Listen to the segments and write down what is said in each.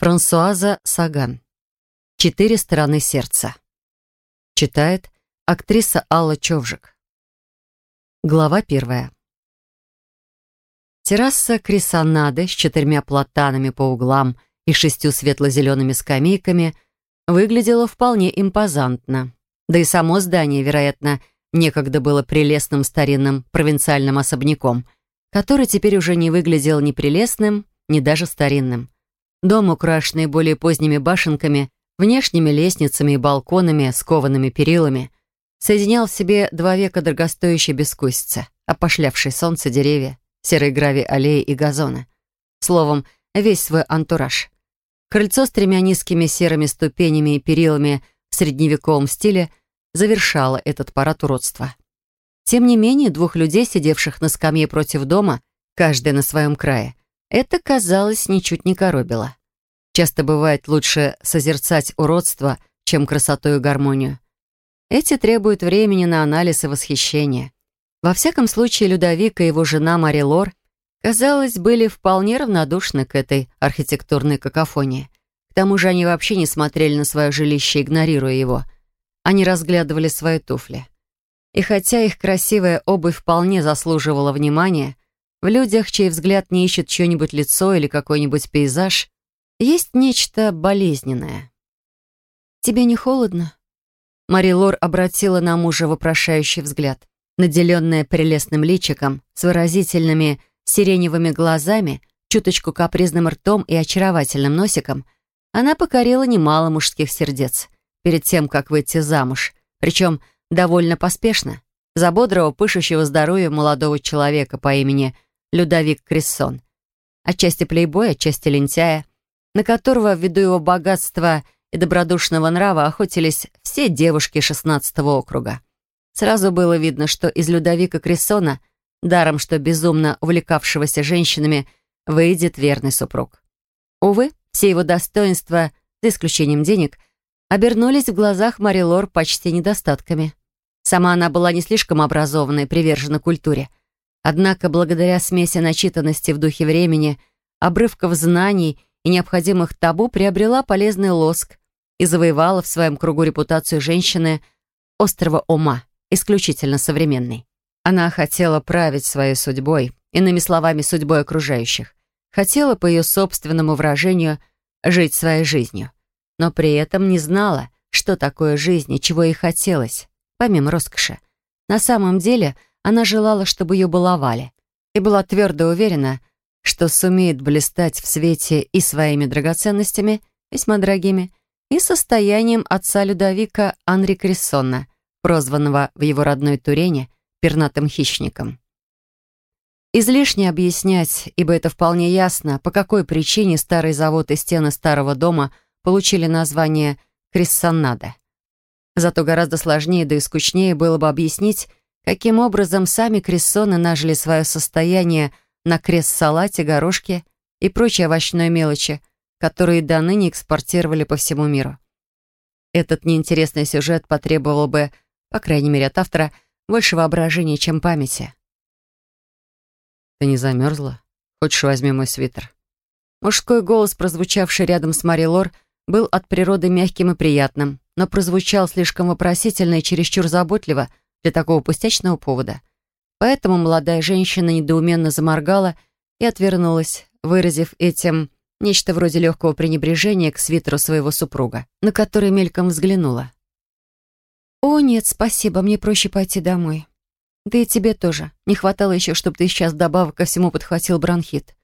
Франсуаза Саган. «Четыре стороны сердца». Читает актриса Алла Човжик. Глава первая. Терраса Крисонады с четырьмя платанами по углам и шестью светло-зелеными скамейками выглядела вполне импозантно. Да и само здание, вероятно, некогда было прелестным старинным провинциальным особняком, который теперь уже не выглядел ни прелестным, ни даже старинным. Дом, украшенный более поздними башенками, внешними лестницами и балконами с коваными перилами, соединял в себе два века дорогостоящей бескусицы, опошлявшей солнце деревья, серой гравий аллеи и газоны. Словом, весь свой антураж. Крыльцо с тремя низкими серыми ступенями и перилами в средневековом стиле завершало этот парад уродства. Тем не менее, двух людей, сидевших на скамье против дома, каждый на своем крае, это, казалось, ничуть не коробило. Часто бывает лучше созерцать уродство, чем красоту и гармонию. Эти требуют времени на анализ и восхищение. Во всяком случае, Людовик и его жена Мари Лор, казалось, были вполне равнодушны к этой архитектурной какофонии. К тому же они вообще не смотрели на свое жилище, игнорируя его. Они разглядывали свои туфли. И хотя их красивая обувь вполне заслуживала внимания, в людях, чей взгляд не ищет чье-нибудь лицо или какой-нибудь пейзаж, есть нечто болезненное. «Тебе не холодно?» Мари Лор обратила на мужа вопрошающий взгляд. Наделенная прелестным личиком, с выразительными сиреневыми глазами, чуточку капризным ртом и очаровательным носиком, она покорила немало мужских сердец перед тем, как выйти замуж, причем довольно поспешно, за бодрого, пышущего здоровья молодого человека по имени Людовик Крессон. Отчасти плейбоя, отчасти лентяя, на которого, ввиду его богатства и добродушного нрава, охотились все девушки шестнадцатого округа. Сразу было видно, что из Людовика Крессона, даром что безумно увлекавшегося женщинами, выйдет верный супруг. Увы, все его достоинства, за исключением денег, обернулись в глазах Марилор почти недостатками. Сама она была не слишком образована и привержена культуре, Однако, благодаря смеси начитанности в духе времени, обрывков знаний и необходимых табу приобрела полезный лоск и завоевала в своем кругу репутацию женщины острого ума, исключительно современной. Она хотела править своей судьбой, иными словами, судьбой окружающих. Хотела, по ее собственному выражению, жить своей жизнью. Но при этом не знала, что такое жизнь и чего ей хотелось, помимо роскоши. На самом деле – она желала, чтобы ее баловали, и была твердо уверена, что сумеет блистать в свете и своими драгоценностями, весьма дорогими, и состоянием отца Людовика Анри Крессона, прозванного в его родной Турене пернатым хищником. Излишне объяснять, ибо это вполне ясно, по какой причине старый завод и стены старого дома получили название Крессонада. Зато гораздо сложнее да и скучнее было бы объяснить, каким образом сами крессоны нажили свое состояние на крест-салате, горошке и прочей овощной мелочи, которые до ныне экспортировали по всему миру. Этот неинтересный сюжет потребовал бы, по крайней мере от автора, больше воображения, чем памяти. «Ты не замерзла? Хочешь, возьми мой свитер?» Мужской голос, прозвучавший рядом с Мари Лор, был от природы мягким и приятным, но прозвучал слишком вопросительно и чересчур заботливо, для такого пустячного повода. Поэтому молодая женщина недоуменно заморгала и отвернулась, выразив этим нечто вроде легкого пренебрежения к свитеру своего супруга, на который мельком взглянула. «О, нет, спасибо, мне проще пойти домой. Да и тебе тоже. Не хватало еще, чтобы ты сейчас вдобавок ко всему подхватил бронхит».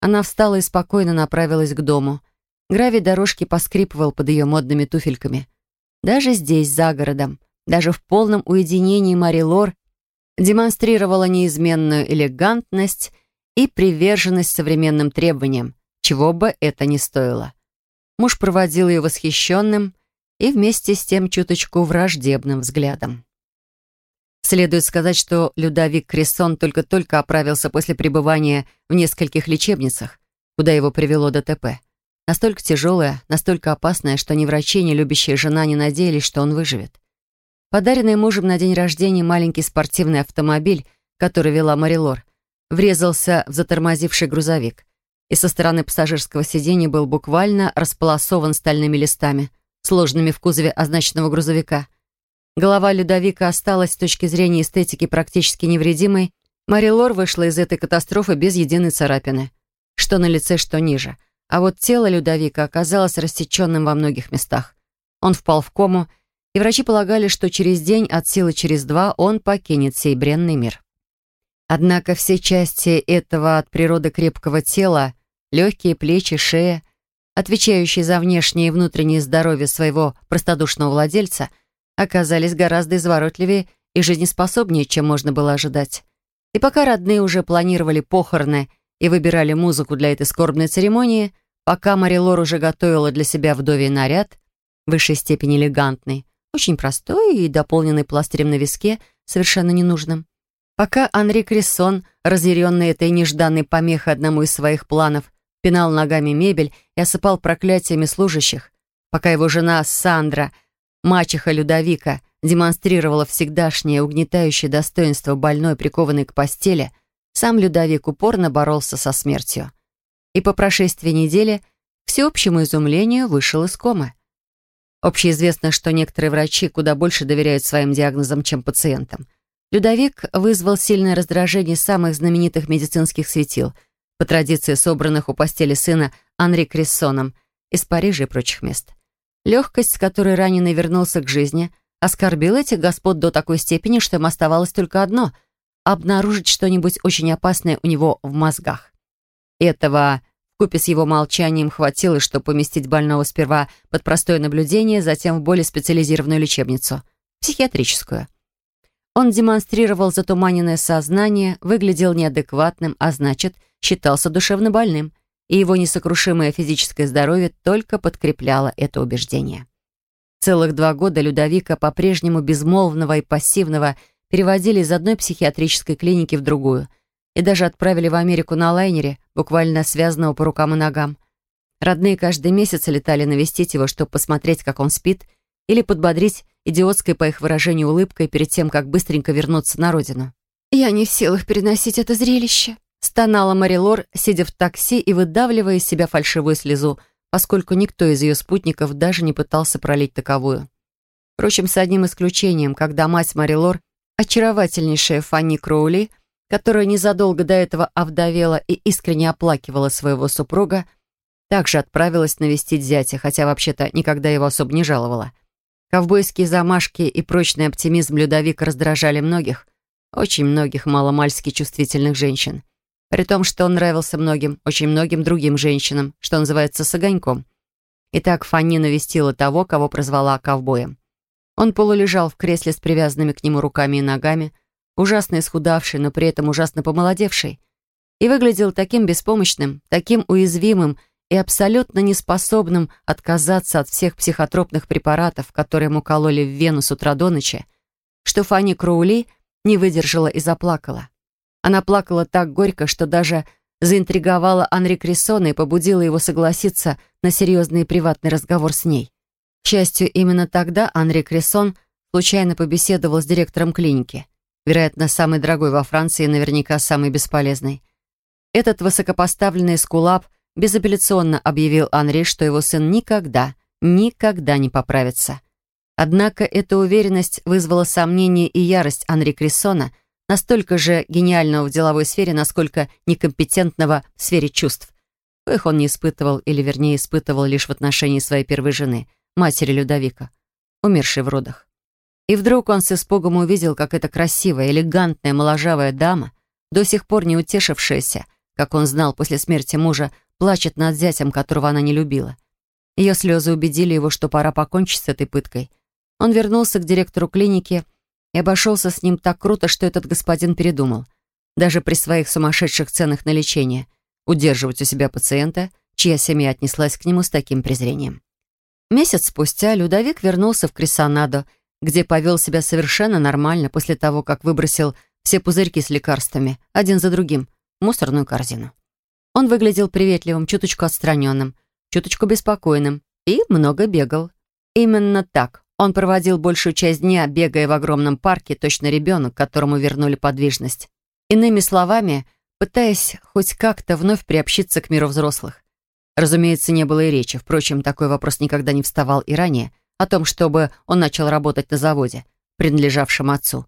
Она встала и спокойно направилась к дому. Гравий дорожки поскрипывал под ее модными туфельками. Даже здесь, за городом, даже в полном уединении Мари Лор демонстрировала неизменную элегантность и приверженность современным требованиям, чего бы это ни стоило. Муж проводил ее восхищенным и вместе с тем чуточку враждебным взглядом. Следует сказать, что Людовик Крессон только-только оправился после пребывания в нескольких лечебницах, куда его привело ДТП. Настолько тяжелое, настолько опасное, что ни врачи, ни любящая жена не надеялись, что он выживет. Подаренный мужем на день рождения маленький спортивный автомобиль, который вела Марилор, врезался в затормозивший грузовик. и со стороны пассажирского сиденья был буквально располосован стальными листами, сложенными в кузове означенного грузовика. Голова Людовика осталась с точки зрения эстетики практически невредимой. Мари Лор вышла из этой катастрофы без единой царапины. Что на лице, что ниже. А вот тело Людовика оказалось рассеченным во многих местах. Он впал в кому, и врачи полагали, что через день, от силы через два, он покинет сей бренный мир. Однако все части этого от природы крепкого тела, легкие плечи, шея, отвечающие за внешнее и внутреннее здоровье своего простодушного владельца, оказались гораздо изворотливее и жизнеспособнее, чем можно было ожидать. И пока родные уже планировали похороны и выбирали музыку для этой скорбной церемонии, пока Марилор уже готовила для себя вдовий наряд, в высшей степени элегантный, очень простой и дополненный пластырем на виске, совершенно ненужным, Пока Анри Крессон, разъяренный этой нежданной помехой одному из своих планов, пинал ногами мебель и осыпал проклятиями служащих, пока его жена Сандра, мачеха Людовика, демонстрировала всегдашнее угнетающее достоинство больной, прикованной к постели, сам Людовик упорно боролся со смертью. И по прошествии недели, к всеобщему изумлению, вышел из комы. Общеизвестно, что некоторые врачи куда больше доверяют своим диагнозам, чем пациентам. Людовик вызвал сильное раздражение самых знаменитых медицинских светил, по традиции собранных у постели сына Анри Крессоном из Парижа и прочих мест. Легкость, с которой раненый вернулся к жизни, оскорбила этих господ до такой степени, что им оставалось только одно — обнаружить что-нибудь очень опасное у него в мозгах. Этого вкупе с его молчанием хватило, чтобы поместить больного сперва под простое наблюдение, затем в более специализированную лечебницу — психиатрическую. Он демонстрировал затуманенное сознание, выглядел неадекватным, а значит, считался душевно больным, и его несокрушимое физическое здоровье только подкрепляло это убеждение. Целых два года Людовика, по-прежнему безмолвного и пассивного, переводили из одной психиатрической клиники в другую и даже отправили в Америку на лайнере, буквально связанного по рукам и ногам. Родные каждый месяц летали навестить его, чтобы посмотреть, как он спит, или подбодрить идиотской, по их выражению, улыбкой перед тем, как быстренько вернуться на родину. «Я не в силах переносить это зрелище», — стонала Марилор, сидя в такси и выдавливая из себя фальшивую слезу, поскольку никто из ее спутников даже не пытался пролить таковую. Впрочем, с одним исключением, когда мать Марилор, очаровательнейшая Фанни Кроули, которая незадолго до этого овдовела и искренне оплакивала своего супруга, также отправилась навестить зятя, хотя вообще-то никогда его особо не жаловала — Ковбойские замашки и прочный оптимизм Людовика раздражали многих, очень многих маломальски чувствительных женщин. При том, что он нравился многим, очень многим другим женщинам, что называется, с огоньком. Итак, Фанни навестила того, кого прозвала ковбоем. Он полулежал в кресле с привязанными к нему руками и ногами, ужасно исхудавший, но при этом ужасно помолодевший, и выглядел таким беспомощным, таким уязвимым и абсолютно неспособным отказаться от всех психотропных препаратов, которые ему кололи в вену с утра до ночи, что Фанни Кроули не выдержала и заплакала. Она плакала так горько, что даже заинтриговала Анри Крессона и побудила его согласиться на серьезный приватный разговор с ней. К счастью, именно тогда Анри Крессон случайно побеседовал с директором клиники, вероятно, самый дорогой во Франции и наверняка самый бесполезный. Этот высокопоставленный скулап безапелляционно объявил Анри, что его сын никогда, никогда не поправится. Однако эта уверенность вызвала сомнение и ярость Анри Крессона, настолько же гениального в деловой сфере, насколько некомпетентного в сфере чувств, коих он не испытывал, или вернее испытывал лишь в отношении своей первой жены, матери Людовика, умершей в родах. И вдруг он с испугом увидел, как эта красивая, элегантная, моложавая дама, до сих пор не утешившаяся, как он знал после смерти мужа, плачет над зятем, которого она не любила. Ее слезы убедили его, что пора покончить с этой пыткой. Он вернулся к директору клиники и обошелся с ним так круто, что этот господин передумал. Даже при своих сумасшедших ценах на лечение удерживать у себя пациента, чья семья отнеслась к нему с таким презрением. Месяц спустя Людовик вернулся в Крисонадо, где повел себя совершенно нормально после того, как выбросил все пузырьки с лекарствами, один за другим, в мусорную корзину. Он выглядел приветливым, чуточку отстраненным, чуточку беспокойным и много бегал. Именно так. Он проводил большую часть дня, бегая в огромном парке, точно ребенок, которому вернули подвижность. Иными словами, пытаясь хоть как-то вновь приобщиться к миру взрослых. Разумеется, не было и речи. Впрочем, такой вопрос никогда не вставал и ранее, о том, чтобы он начал работать на заводе, принадлежавшем отцу,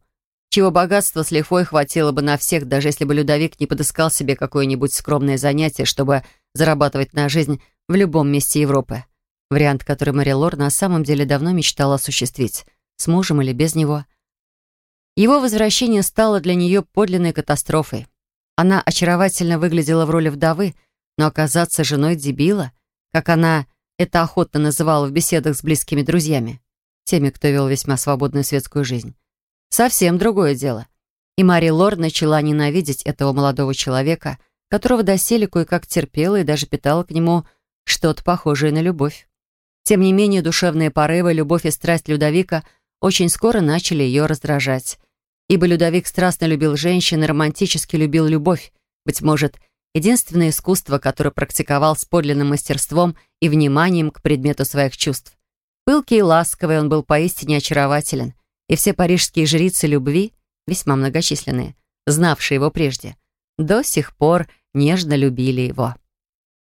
чего богатства с лихвой хватило бы на всех, даже если бы Людовик не подыскал себе какое-нибудь скромное занятие, чтобы зарабатывать на жизнь в любом месте Европы. Вариант, который Мари Лор на самом деле давно мечтала осуществить, с мужем или без него. Его возвращение стало для нее подлинной катастрофой. Она очаровательно выглядела в роли вдовы, но оказаться женой дебила, как она это охотно называла в беседах с близкими друзьями, теми, кто вел весьма свободную светскую жизнь, совсем другое дело. И Мари Лор начала ненавидеть этого молодого человека, которого доселе кое-как терпела и даже питала к нему что-то похожее на любовь. Тем не менее, душевные порывы, любовь и страсть Людовика очень скоро начали ее раздражать. Ибо Людовик страстно любил женщин и романтически любил любовь, быть может, единственное искусство, которое практиковал с подлинным мастерством и вниманием к предмету своих чувств. Пылкий и ласковый он был поистине очарователен, и все парижские жрицы любви, весьма многочисленные, знавшие его прежде, до сих пор нежно любили его.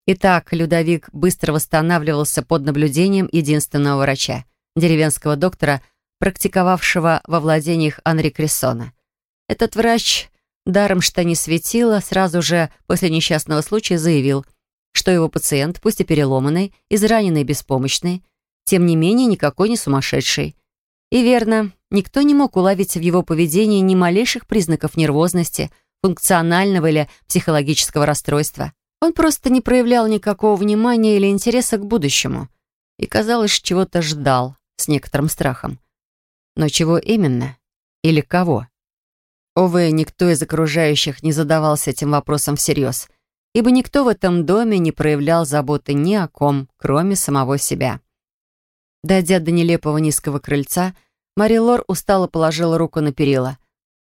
Итак, Людовик быстро восстанавливался под наблюдением единственного врача, деревенского доктора, практиковавшего во владениях Анри Крессона. Этот врач, даром что не светило, сразу же после несчастного случая заявил, что его пациент, пусть и переломанный, израненный и беспомощный, тем не менее никакой не сумасшедший. И верно, никто не мог уловить в его поведении ни малейших признаков нервозности, функционального или психологического расстройства. Он просто не проявлял никакого внимания или интереса к будущему и, казалось, чего-то ждал с некоторым страхом. Но чего именно? Или кого? Увы, никто из окружающих не задавался этим вопросом всерьез, ибо никто в этом доме не проявлял заботы ни о ком, кроме самого себя. Дойдя до нелепого низкого крыльца, Мари Лор устало положила руку на перила,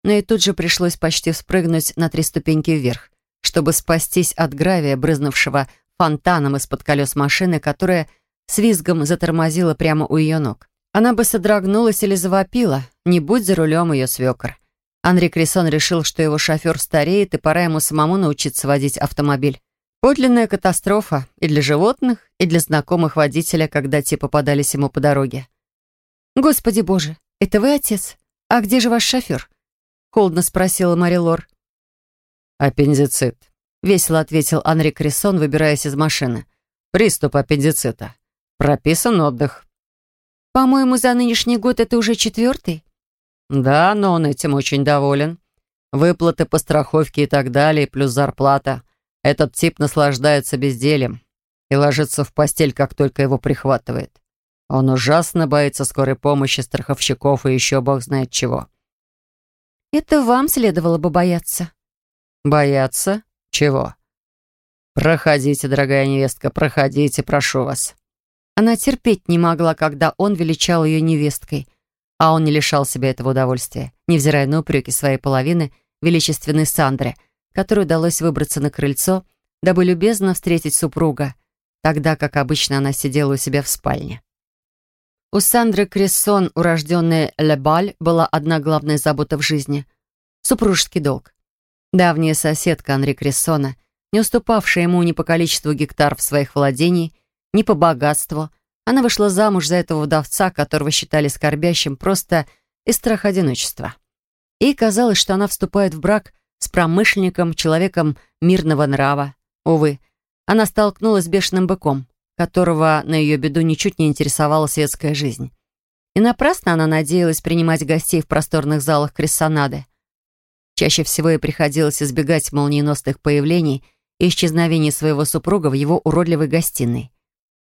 но и тут же пришлось почти спрыгнуть на три ступеньки вверх чтобы спастись от гравия, брызнувшего фонтаном из-под колес машины, которая с визгом затормозила прямо у ее ног. Она бы содрогнулась или завопила, не будь за рулем ее свекор. Анри Крисон решил, что его шофер стареет, и пора ему самому научиться водить автомобиль. Подлинная катастрофа и для животных, и для знакомых водителя, когда те попадались ему по дороге. «Господи боже, это вы отец? А где же ваш шофер?» Холодно спросила Мари Лор. «Аппендицит», — весело ответил Анри Крессон, выбираясь из машины. «Приступ аппендицита. Прописан отдых». «По-моему, за нынешний год это уже четвертый?» «Да, но он этим очень доволен. Выплаты по страховке и так далее, плюс зарплата. Этот тип наслаждается бездельем и ложится в постель, как только его прихватывает. Он ужасно боится скорой помощи страховщиков и еще бог знает чего». «Это вам следовало бы бояться», «Бояться? Чего?» «Проходите, дорогая невестка, проходите, прошу вас». Она терпеть не могла, когда он величал ее невесткой, а он не лишал себя этого удовольствия, невзирая на упреки своей половины, величественной Сандры, которой удалось выбраться на крыльцо, дабы любезно встретить супруга, тогда как обычно она сидела у себя в спальне. У Сандры Крессон, урожденной Лебаль, была одна главная забота в жизни — супружеский долг. Давняя соседка Анри Крессона, не уступавшая ему ни по количеству гектаров своих владений, ни по богатству, она вышла замуж за этого вдовца, которого считали скорбящим просто из страха одиночества. И казалось, что она вступает в брак с промышленником, человеком мирного нрава. Увы, она столкнулась с бешеным быком, которого на ее беду ничуть не интересовала светская жизнь. И напрасно она надеялась принимать гостей в просторных залах Крессонады. Чаще всего ей приходилось избегать молниеносных появлений и исчезновений своего супруга в его уродливой гостиной.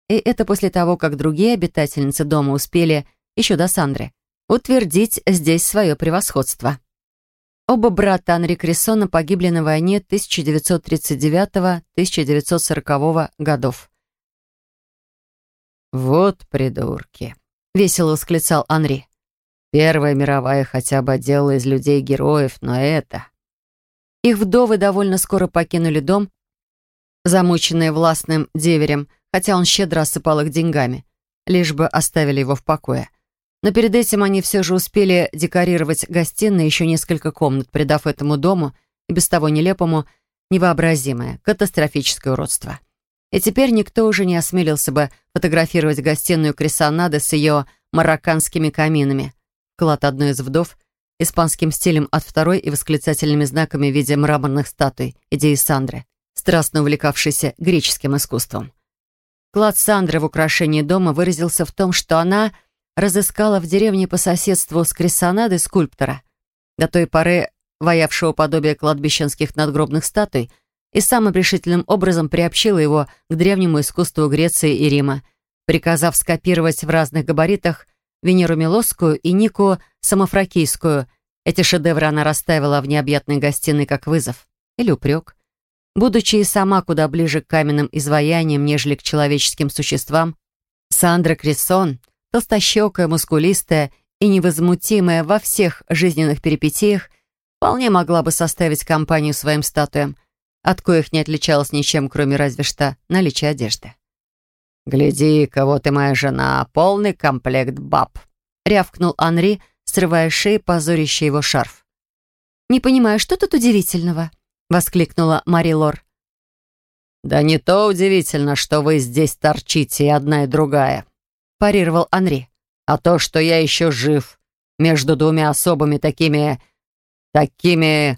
И это после того, как другие обитательницы дома успели, еще до Сандры, утвердить здесь свое превосходство. Оба брата Анри Крессона погибли на войне 1939-1940 годов. «Вот придурки», — весело восклицал Анри. Первая мировая хотя бы делала из людей героев, но это... Их вдовы довольно скоро покинули дом, замученные властным деверем, хотя он щедро осыпал их деньгами, лишь бы оставили его в покое. Но перед этим они все же успели декорировать гостиной еще несколько комнат, придав этому дому, и без того нелепому, невообразимое, катастрофическое уродство. И теперь никто уже не осмелился бы фотографировать гостиную Крисонады с ее марокканскими каминами. Клад одной из вдов, испанским стилем от второй и восклицательными знаками в виде мраморных статуй, идеи Сандры, страстно увлекавшейся греческим искусством. Клад Сандры в украшении дома выразился в том, что она разыскала в деревне по соседству с Крисонадой скульптора, до той поры воявшего подобие кладбищенских надгробных статуй, и самым решительным образом приобщила его к древнему искусству Греции и Рима, приказав скопировать в разных габаритах Венеру Милосскую и Нику Самофракийскую. Эти шедевры она расставила в необъятной гостиной как вызов или упрек. Будучи и сама куда ближе к каменным изваяниям, нежели к человеческим существам, Сандра Крессон, толстощекая, мускулистая и невозмутимая во всех жизненных перипетиях, вполне могла бы составить компанию своим статуям, от коих не отличалась ничем, кроме разве что наличия одежды. «Гляди-ка, вот и моя жена, полный комплект баб», — рявкнул Анри, срывая шеи позорящий его шарф. «Не понимаю, что тут удивительного?» — воскликнула Мари Лор. «Да не то удивительно, что вы здесь торчите, и одна, и другая», — парировал Анри. «А то, что я еще жив между двумя особами такими такими,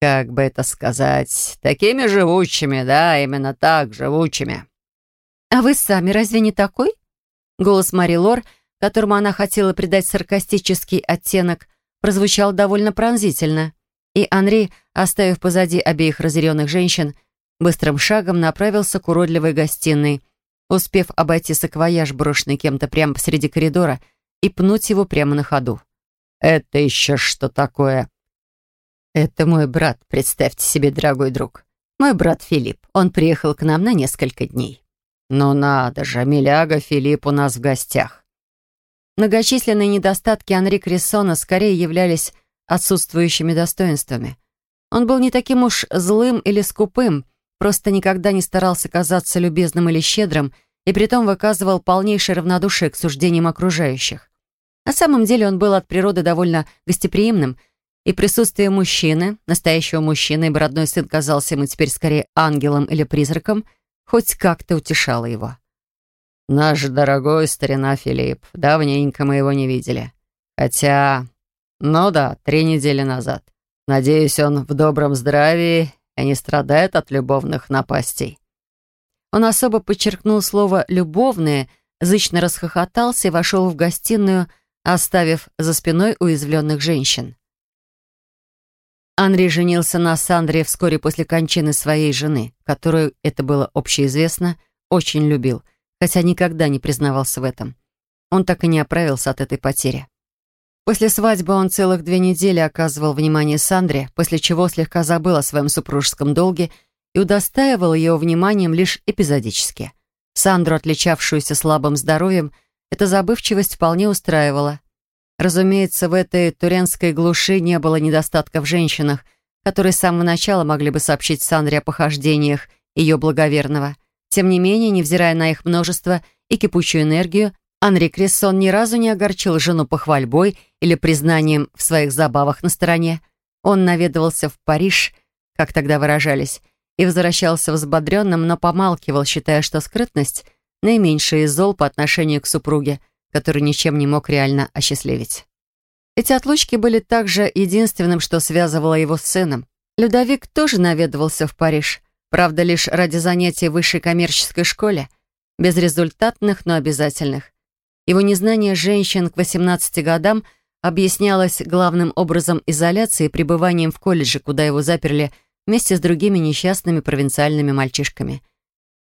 как бы это сказать, такими живучими, да, именно так, живучими. «А вы сами разве не такой?» Голос Мари Лор, которому она хотела придать саркастический оттенок, прозвучал довольно пронзительно. И Анри, оставив позади обеих разъяренных женщин, быстрым шагом направился к уродливой гостиной, успев обойти саквояж, брошенный кем-то прямо посреди коридора, и пнуть его прямо на ходу. «Это еще что такое?» «Это мой брат, представьте себе, дорогой друг. Мой брат Филипп. Он приехал к нам на несколько дней». «Ну надо же, миляга Филипп у нас в гостях». Многочисленные недостатки Анри Крессона скорее являлись отсутствующими достоинствами. Он был не таким уж злым или скупым, просто никогда не старался казаться любезным или щедрым, и притом выказывал полнейшее равнодушие к суждениям окружающих. На самом деле он был от природы довольно гостеприимным и присутствие мужчины, настоящего мужчины, ибо родной сын казался ему теперь скорее ангелом или призраком, хоть как-то утешало его. «Наш дорогой старина Филипп, давненько мы его не видели. Хотя, ну да, три недели назад. Надеюсь, он в добром здравии и не страдает от любовных напастей». Он особо подчеркнул слово «любовные», зычно расхохотался и вошел в гостиную, оставив за спиной уязвленных женщин. Анри женился на Сандре вскоре после кончины своей жены, которую, это было общеизвестно, очень любил, хотя никогда не признавался в этом. Он так и не оправился от этой потери. После свадьбы он целых две недели оказывал внимание Сандре, после чего слегка забыл о своем супружеском долге и удостаивал ее вниманием лишь эпизодически. Сандру, отличавшуюся слабым здоровьем, эта забывчивость вполне устраивала. Разумеется, в этой туренской глуши не было недостатка в женщинах, которые с самого начала могли бы сообщить Сандре о похождениях ее благоверного. Тем не менее, невзирая на их множество и кипучую энергию, Анри Крессон ни разу не огорчил жену похвальбой или признанием в своих забавах на стороне. Он наведывался в Париж, как тогда выражались, и возвращался взбодренным, но помалкивал, считая, что скрытность — наименьший из зол по отношению к супруге — который ничем не мог реально осчастливить. Эти отлучки были также единственным, что связывало его с сыном. Людовик тоже наведывался в Париж, правда, лишь ради занятий в высшей коммерческой школе, безрезультатных, но обязательных. Его незнание женщин к 18 годам объяснялось главным образом изоляцией и пребыванием в колледже, куда его заперли вместе с другими несчастными провинциальными мальчишками.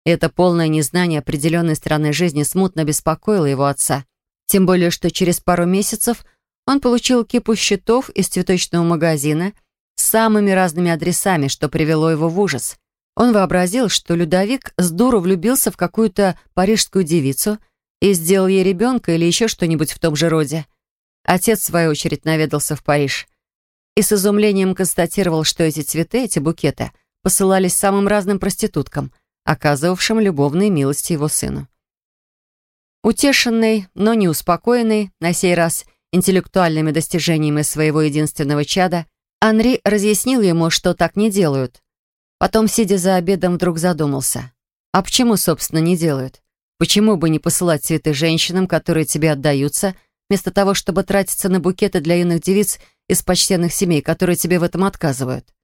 Это полное незнание определенной стороны жизни смутно беспокоило его отца. Тем более, что через пару месяцев он получил кипу счетов из цветочного магазина с самыми разными адресами, что привело его в ужас. Он вообразил, что Людовик с дуру влюбился в какую-то парижскую девицу и сделал ей ребенка или еще что-нибудь в том же роде. Отец, в свою очередь, наведался в Париж и с изумлением констатировал, что эти цветы, эти букеты, посылались самым разным проституткам, оказывавшим любовные милости его сыну. Утешенный, но не успокоенный, на сей раз интеллектуальными достижениями своего единственного чада, Анри разъяснил ему, что так не делают. Потом, сидя за обедом, вдруг задумался. А почему, собственно, не делают? Почему бы не посылать цветы женщинам, которые тебе отдаются, вместо того, чтобы тратиться на букеты для юных девиц из почтенных семей, которые тебе в этом отказывают?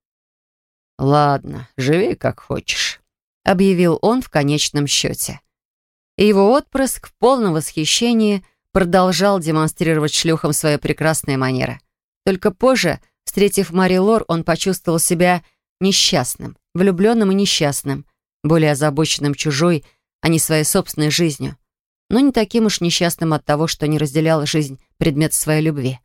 «Ладно, живи как хочешь», — объявил он в конечном счете. И его отпрыск в полном восхищении продолжал демонстрировать шлюхам свои прекрасные манеры. Только позже, встретив Мари Лор, он почувствовал себя несчастным, влюбленным и несчастным, более озабоченным чужой, а не своей собственной жизнью, но не таким уж несчастным от того, что не разделял жизнь предмет своей любви.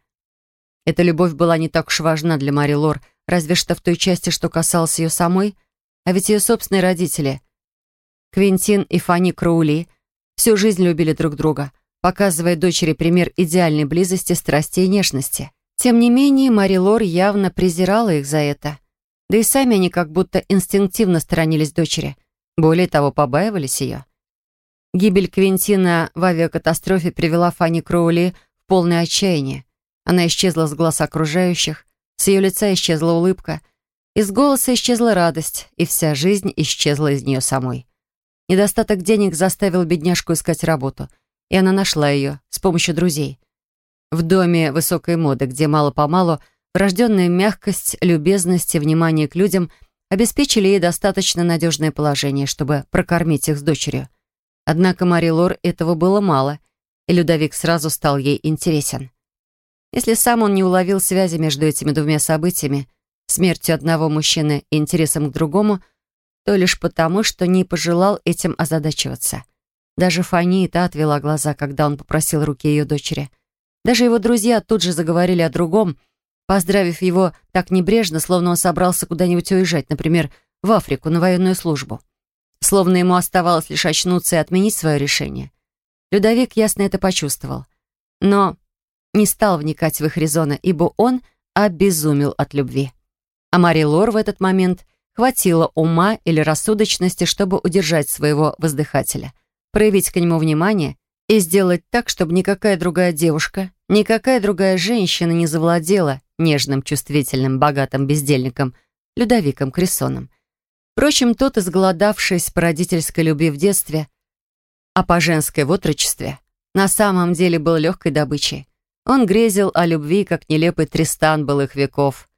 Эта любовь была не так уж важна для Мари Лор, разве что в той части, что касалось ее самой, а ведь ее собственные родители, Квинтин и Фанни Кроули, всю жизнь любили друг друга, показывая дочери пример идеальной близости, страсти и нежности. Тем не менее, Мари Лор явно презирала их за это. Да и сами они как будто инстинктивно сторонились дочери. Более того, побаивались ее. Гибель Квинтина в авиакатастрофе привела Фанни Кроули в полное отчаяние. Она исчезла с глаз окружающих, с ее лица исчезла улыбка, из голоса исчезла радость, и вся жизнь исчезла из нее самой. Недостаток денег заставил бедняжку искать работу, и она нашла ее с помощью друзей. В доме высокой моды, где мало-помалу врожденная мягкость, любезность и внимание к людям обеспечили ей достаточно надежное положение, чтобы прокормить их с дочерью. Однако Мари Лор этого было мало, и Людовик сразу стал ей интересен. Если сам он не уловил связи между этими двумя событиями, смертью одного мужчины и интересом к другому, то лишь потому, что не пожелал этим озадачиваться. Даже Фани и та отвела глаза, когда он попросил руки ее дочери. Даже его друзья тут же заговорили о другом, поздравив его так небрежно, словно он собрался куда-нибудь уезжать, например, в Африку на военную службу. Словно ему оставалось лишь очнуться и отменить свое решение. Людовик ясно это почувствовал. Но не стал вникать в их резоны, ибо он обезумел от любви. А Мари Лор в этот момент хватило ума или рассудочности, чтобы удержать своего воздыхателя, проявить к нему внимание и сделать так, чтобы никакая другая девушка, никакая другая женщина не завладела нежным, чувствительным, богатым бездельником Людовиком Крессоном. Впрочем, тот, изголодавшись по родительской любви в детстве, а по женской в отрочестве, на самом деле был легкой добычей. Он грезил о любви, как нелепый Тристан былых веков.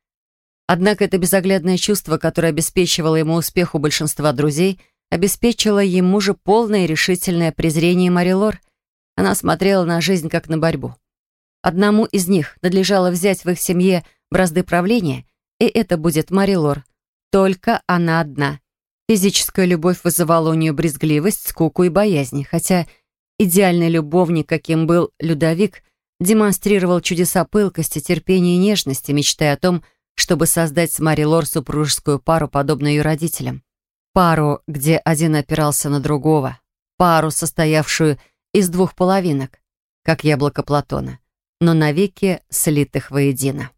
Однако это безоглядное чувство, которое обеспечивало ему успех у большинства друзей, обеспечило ему же полное и решительное презрение Марилор. Она смотрела на жизнь как на борьбу. Одному из них надлежало взять в их семье бразды правления, и это будет Марилор. Только она одна. Физическая любовь вызывала у нее брезгливость, скуку и боязнь, хотя идеальный любовник, каким был Людовик, демонстрировал чудеса пылкости, терпения и нежности, мечтая о том, чтобы создать с Мари Лор супружескую пару, подобную ее родителям. Пару, где один опирался на другого. Пару, состоявшую из двух половинок, как яблоко Платона, но навеки слитых воедино.